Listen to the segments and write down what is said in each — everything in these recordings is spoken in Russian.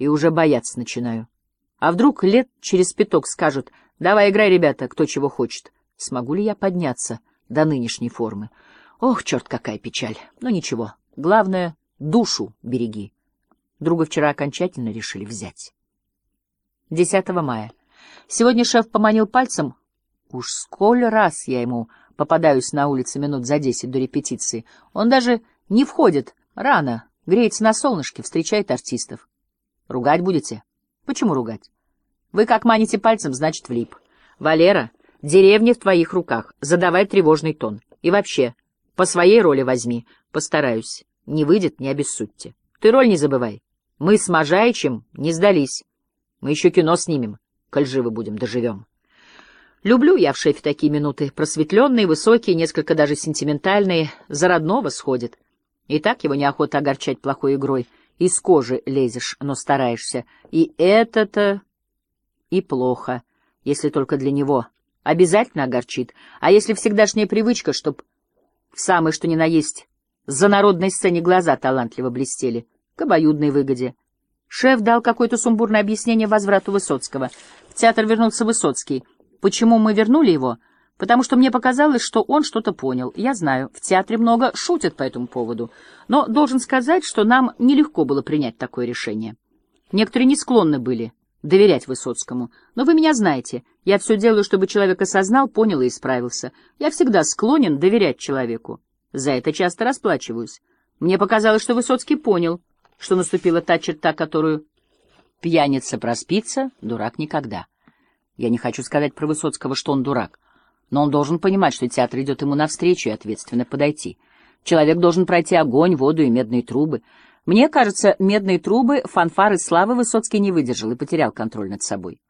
И уже бояться начинаю. А вдруг лет через пяток скажут, давай играй, ребята, кто чего хочет. Смогу ли я подняться до нынешней формы? Ох, черт, какая печаль. Но ничего, главное, душу береги. Друга вчера окончательно решили взять. 10 мая. Сегодня шеф поманил пальцем. Уж сколь раз я ему попадаюсь на улице минут за десять до репетиции. Он даже не входит рано, греется на солнышке, встречает артистов. Ругать будете? Почему ругать? Вы как маните пальцем, значит, влип. Валера, деревня в твоих руках, задавай тревожный тон. И вообще, по своей роли возьми, постараюсь. Не выйдет, не обессудьте. Ты роль не забывай. Мы с Можаичем не сдались. Мы еще кино снимем, коль живы будем, доживем. Люблю я в шефе такие минуты, просветленные, высокие, несколько даже сентиментальные, за родного сходит. И так его неохота огорчать плохой игрой. Из кожи лезешь, но стараешься. И это-то и плохо, если только для него. Обязательно огорчит. А если всегдашняя привычка, чтоб в самой что ни на есть за народной сцене глаза талантливо блестели, к обоюдной выгоде. Шеф дал какое-то сумбурное объяснение возврату Высоцкого. В театр вернулся Высоцкий — Почему мы вернули его? Потому что мне показалось, что он что-то понял. Я знаю, в театре много шутят по этому поводу, но должен сказать, что нам нелегко было принять такое решение. Некоторые не склонны были доверять Высоцкому. Но вы меня знаете, я все делаю, чтобы человек осознал, понял и исправился. Я всегда склонен доверять человеку. За это часто расплачиваюсь. Мне показалось, что Высоцкий понял, что наступила та черта, которую пьяница проспится, дурак никогда. Я не хочу сказать про Высоцкого, что он дурак, но он должен понимать, что театр идет ему навстречу и ответственно подойти. Человек должен пройти огонь, воду и медные трубы. Мне кажется, медные трубы, фанфары славы Высоцкий не выдержал и потерял контроль над собой.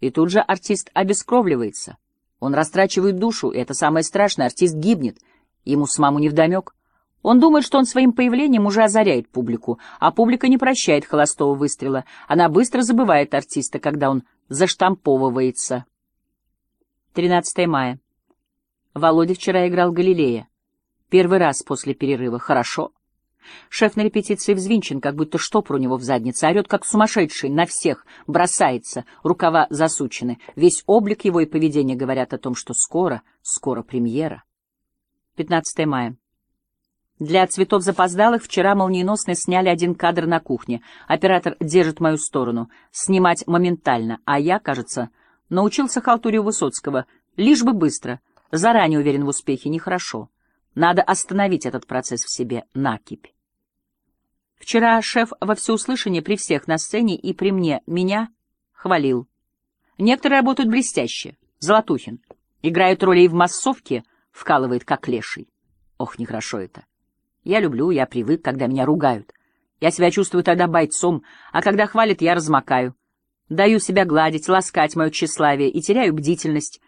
И тут же артист обескровливается. Он растрачивает душу, и это самое страшное, артист гибнет. Ему с маму невдомек. Он думает, что он своим появлением уже озаряет публику, а публика не прощает холостого выстрела. Она быстро забывает артиста, когда он заштамповывается. 13 мая. Володя вчера играл Галилея. Первый раз после перерыва. Хорошо. Шеф на репетиции взвинчен, как будто штопор у него в заднице, орет, как сумасшедший, на всех, бросается, рукава засучены. Весь облик его и поведение говорят о том, что скоро, скоро премьера. 15 мая. Для цветов запоздалых вчера молниеносно сняли один кадр на кухне. Оператор держит мою сторону. Снимать моментально. А я, кажется, научился халтуре Высоцкого. Лишь бы быстро. Заранее уверен в успехе. Нехорошо. Надо остановить этот процесс в себе. Накипь. Вчера шеф во всеуслышание при всех на сцене и при мне меня хвалил. Некоторые работают блестяще. Золотухин. Играет роли и в массовке, вкалывает как леший. Ох, нехорошо это. Я люблю, я привык, когда меня ругают. Я себя чувствую тогда бойцом, а когда хвалят, я размокаю. Даю себя гладить, ласкать мое тщеславие и теряю бдительность.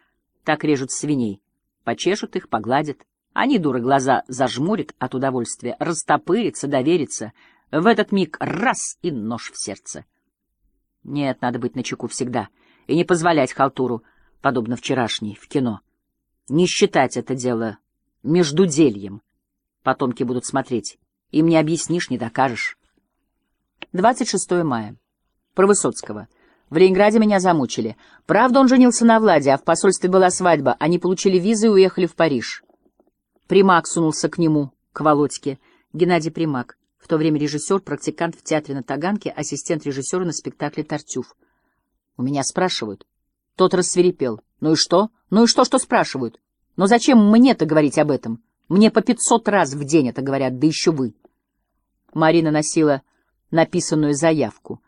Так режут свиней. Почешут их, погладят. Они, дуры, глаза зажмурят от удовольствия, растопырятся, доверятся. В этот миг раз — и нож в сердце. Нет, надо быть начеку всегда и не позволять халтуру, подобно вчерашней, в кино. Не считать это дело междудельем. Потомки будут смотреть. Им не объяснишь, не докажешь. 26 мая. Про Высоцкого. В Ленинграде меня замучили. Правда, он женился на Владе, а в посольстве была свадьба. Они получили визы и уехали в Париж. Примак сунулся к нему, к Володьке. Геннадий Примак. В то время режиссер, практикант в театре на Таганке, ассистент режиссера на спектакле «Тартюф». У меня спрашивают. Тот рассверепел. Ну и что? Ну и что, что спрашивают? Но зачем мне-то говорить об этом? Мне по пятьсот раз в день это говорят, да еще вы. Марина носила написанную заявку.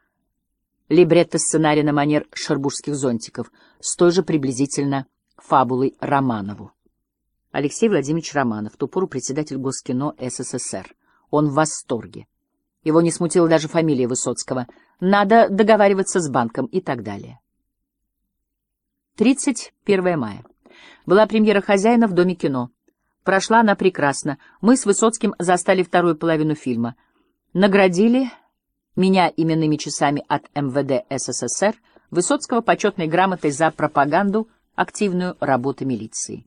Либретто сценария на манер шарбургских зонтиков с той же приблизительно фабулой Романову. Алексей Владимирович Романов, в ту пору председатель Госкино СССР. Он в восторге. Его не смутила даже фамилия Высоцкого. Надо договариваться с банком и так далее. 31 мая. Была премьера «Хозяина» в Доме кино. Прошла она прекрасно. Мы с Высоцким застали вторую половину фильма. Наградили меня именными часами от МВД СССР, Высоцкого почетной грамотой за пропаганду, активную работу милиции.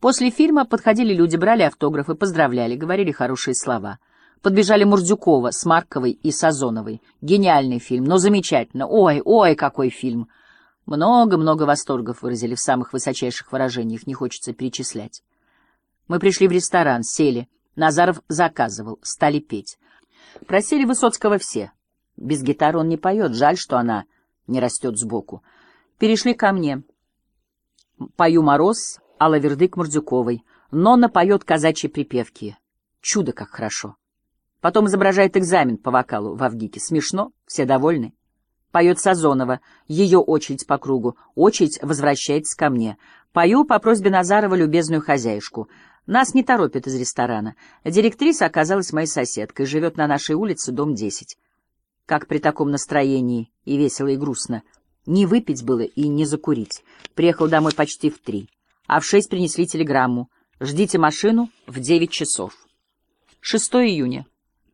После фильма подходили люди, брали автографы, поздравляли, говорили хорошие слова. Подбежали Мурдюкова с Марковой и Сазоновой. Гениальный фильм, но замечательно. Ой, ой, какой фильм! Много-много восторгов выразили в самых высочайших выражениях, не хочется перечислять. Мы пришли в ресторан, сели. Назаров заказывал, стали петь. Просили Высоцкого все. Без гитары он не поет, жаль, что она не растет сбоку. Перешли ко мне. Пою «Мороз», Алла Вердык Мурдюковой. Нонна поет казачьи припевки. Чудо, как хорошо. Потом изображает экзамен по вокалу в Авгике. Смешно, все довольны. Поет Сазонова, ее очередь по кругу, очередь возвращается ко мне. Пою по просьбе Назарова любезную хозяюшку. Нас не торопят из ресторана. Директриса оказалась моей соседкой, живет на нашей улице, дом 10. Как при таком настроении, и весело, и грустно. Не выпить было и не закурить. Приехал домой почти в три. А в шесть принесли телеграмму. Ждите машину в девять часов. 6 июня.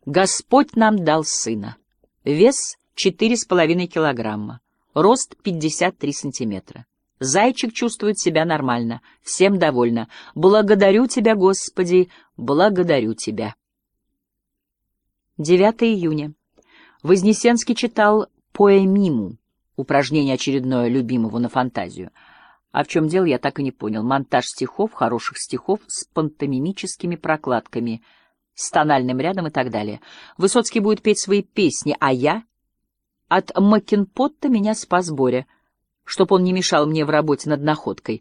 Господь нам дал сына. Вес четыре с половиной килограмма. Рост пятьдесят три сантиметра. Зайчик чувствует себя нормально, всем довольна. Благодарю тебя, Господи, благодарю тебя. 9 июня. Вознесенский читал поэмиму, упражнение очередное любимого на фантазию. А в чем дело, я так и не понял. Монтаж стихов, хороших стихов с пантомимическими прокладками — с тональным рядом и так далее. Высоцкий будет петь свои песни, а я... От Макинпотта меня спас Боря, чтоб он не мешал мне в работе над находкой.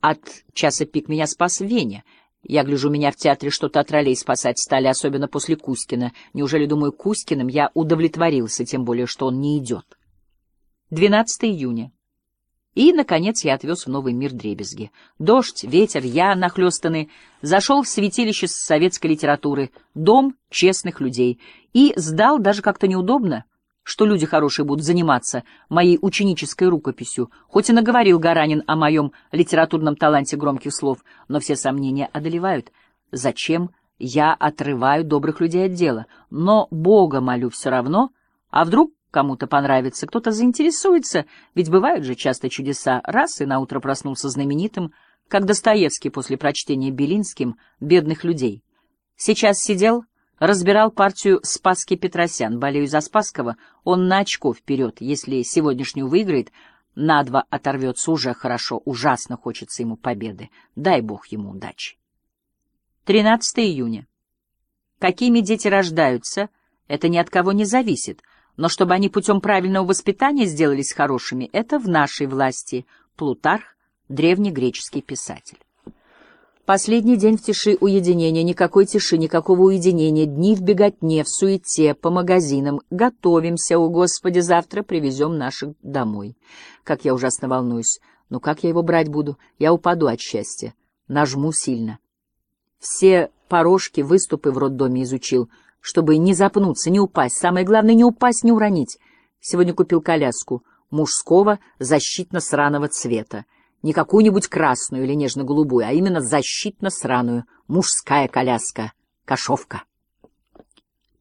От часа пик меня спас Веня. Я гляжу, меня в театре что-то от ролей спасать стали, особенно после Кузькина. Неужели, думаю, Кузькиным я удовлетворился, тем более, что он не идет. 12 июня. И, наконец, я отвез в новый мир дребезги. Дождь, ветер, я, нахлёстанный, зашел в святилище советской литературы, дом честных людей, и сдал даже как-то неудобно, что люди хорошие будут заниматься моей ученической рукописью, хоть и наговорил Гаранин о моем литературном таланте громких слов, но все сомнения одолевают. Зачем я отрываю добрых людей от дела? Но Бога молю все равно, а вдруг Кому-то понравится, кто-то заинтересуется, ведь бывают же часто чудеса. Раз и наутро проснулся знаменитым, как Достоевский после прочтения Белинским «Бедных людей». Сейчас сидел, разбирал партию Спаски Петросян. Болею за Спаскова, он на очко вперед. Если сегодняшнюю выиграет, на два оторвется уже хорошо, ужасно хочется ему победы. Дай бог ему удачи. 13 июня. Какими дети рождаются, это ни от кого не зависит — но чтобы они путем правильного воспитания сделались хорошими, это в нашей власти. Плутарх, древнегреческий писатель. Последний день в тиши уединения, никакой тиши, никакого уединения, дни в беготне, в суете, по магазинам. Готовимся, о Господи, завтра привезем наших домой. Как я ужасно волнуюсь. Ну как я его брать буду? Я упаду от счастья. Нажму сильно. Все порожки, выступы в роддоме изучил — чтобы не запнуться, не упасть. Самое главное — не упасть, не уронить. Сегодня купил коляску мужского защитно-сраного цвета. Не какую-нибудь красную или нежно-голубую, а именно защитно-сраную. Мужская коляска. Кошовка.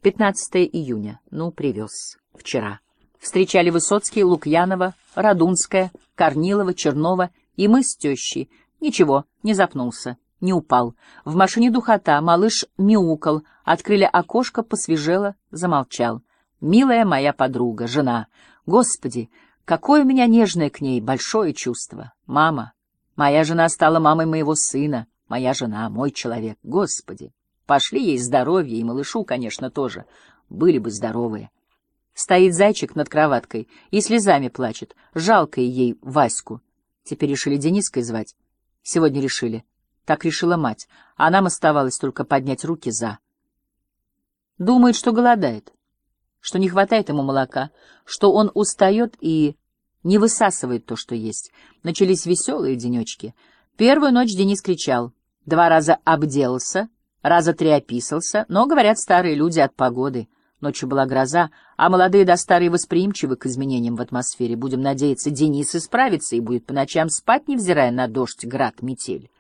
15 июня. Ну, привез. Вчера. Встречали Высоцкий, Лукьянова, Радунская, Корнилова, Чернова и мы с тещей. Ничего, не запнулся не упал. В машине духота, малыш мяукал, открыли окошко, посвежело, замолчал. Милая моя подруга, жена. Господи, какое у меня нежное к ней, большое чувство. Мама. Моя жена стала мамой моего сына. Моя жена, мой человек. Господи, пошли ей здоровье, и малышу, конечно, тоже. Были бы здоровые. Стоит зайчик над кроваткой и слезами плачет. Жалко ей Ваську. Теперь решили Дениской звать. Сегодня решили. Так решила мать, а нам оставалось только поднять руки за. Думает, что голодает, что не хватает ему молока, что он устает и не высасывает то, что есть. Начались веселые денечки. Первую ночь Денис кричал, два раза обделался, раза три описался, но, говорят старые люди, от погоды. Ночью была гроза, а молодые да старые восприимчивы к изменениям в атмосфере. Будем надеяться, Денис исправится и будет по ночам спать, невзирая на дождь, град, метель.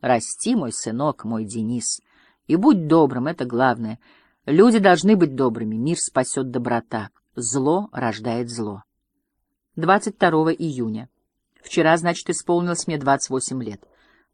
Расти, мой сынок, мой Денис, и будь добрым, это главное. Люди должны быть добрыми, мир спасет доброта, зло рождает зло. 22 июня. Вчера, значит, исполнилось мне 28 лет.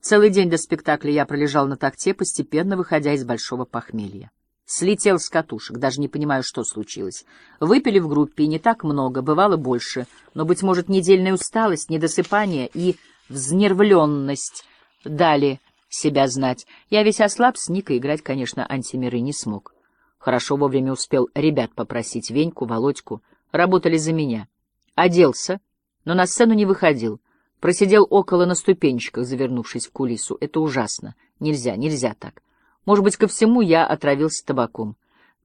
Целый день до спектакля я пролежал на такте, постепенно выходя из большого похмелья. Слетел с катушек, даже не понимаю, что случилось. Выпили в группе, и не так много, бывало больше, но, быть может, недельная усталость, недосыпание и взнервленность дали себя знать. Я весь ослаб, с Никой играть, конечно, антимиры не смог. Хорошо вовремя успел ребят попросить, Веньку, Володьку. Работали за меня. Оделся, но на сцену не выходил. Просидел около на ступенчиках, завернувшись в кулису. Это ужасно. Нельзя, нельзя так. Может быть, ко всему я отравился табаком.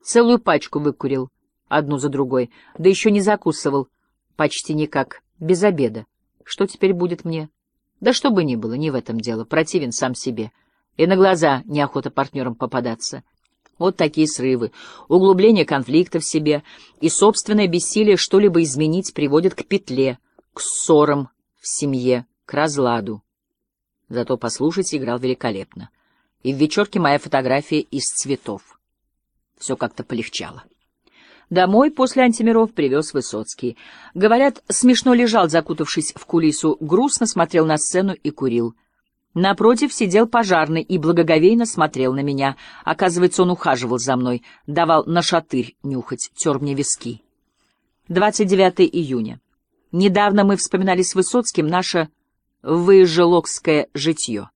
Целую пачку выкурил, одну за другой, да еще не закусывал, почти никак, без обеда. Что теперь будет мне? Да что бы ни было, не в этом дело, противен сам себе. И на глаза неохота партнерам попадаться. Вот такие срывы, углубление конфликта в себе и собственное бессилие что-либо изменить приводят к петле, к ссорам в семье, к разладу. Зато послушать играл великолепно и в вечерке моя фотография из цветов. Все как-то полегчало. Домой после антимиров привез Высоцкий. Говорят, смешно лежал, закутавшись в кулису, грустно смотрел на сцену и курил. Напротив сидел пожарный и благоговейно смотрел на меня. Оказывается, он ухаживал за мной, давал на шатырь нюхать, тер мне виски. 29 июня. Недавно мы вспоминали с Высоцким наше выжилокское житье.